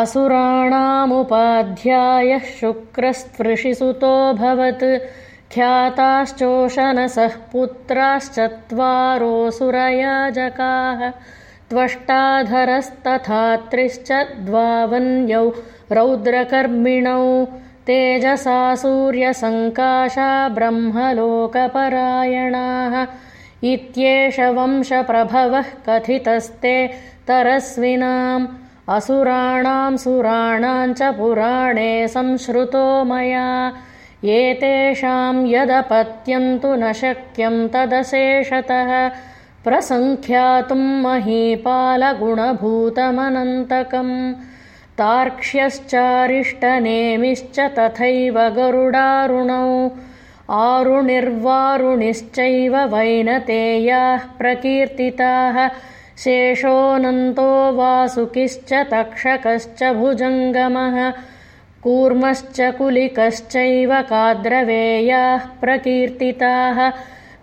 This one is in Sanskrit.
असुराणामुपाध्यायः शुक्रस्पृशिसुतोऽभवत् ख्याताश्चोशनसः पुत्राश्चत्वारोऽसुरयाजकाः त्वष्टाधरस्तथात्रिश्च द्वावन्यौ रौद्रकर्मिणौ तेजसा सूर्यसङ्काशा ब्रह्मलोकपरायणाः इत्येष वंशप्रभवः कथितस्ते तरस्विनाम् असुराणां सुराणां च पुराणे संश्रुतो मया। एतेषां यदपत्यन्तु न शक्यं तदशेषतः। प्रसङ्ख्यातुं महीपालगुणभूतमनन्तकम्। तार्क्ष्यश्चारिष्टनेमिश्च तथैव गरुडारुणौ। आरुणिर्वारुणिश्चैव वैनतेयाः प्रकीर्तिताः शेषोऽनन्तो वासुकिश्च तक्षकश्च भुजङ्गमः कूर्मश्च कुलिकश्चैव काद्रवेयाः प्रकीर्तिताः